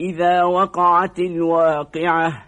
إذا وقعت الواقعة